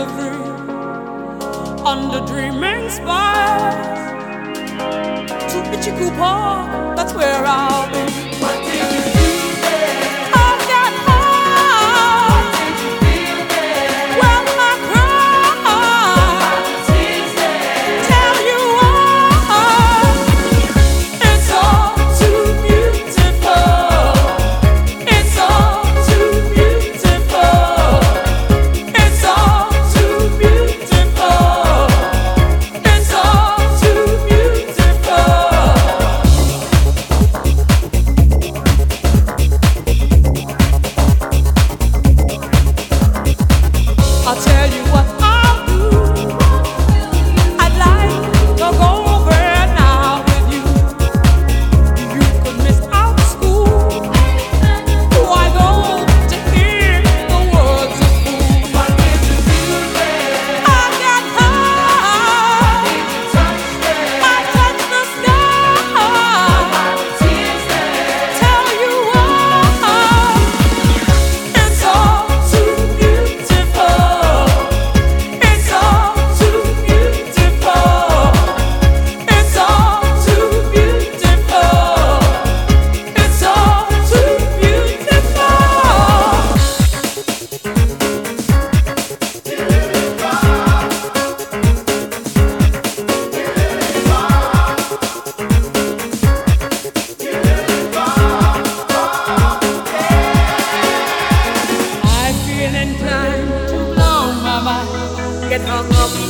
of under dreaming skies. To Ichiku Park, that's where be. get hung up.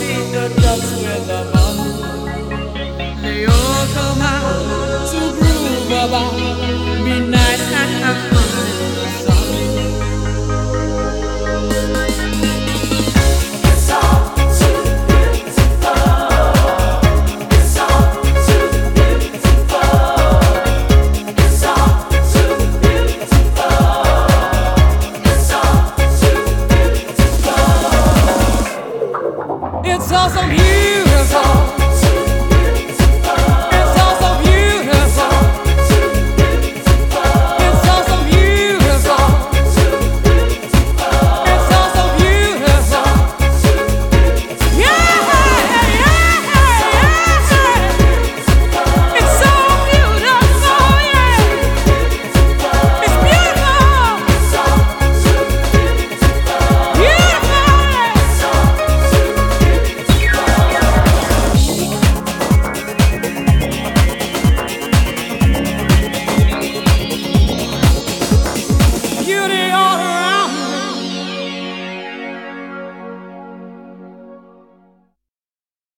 it's all so beautiful.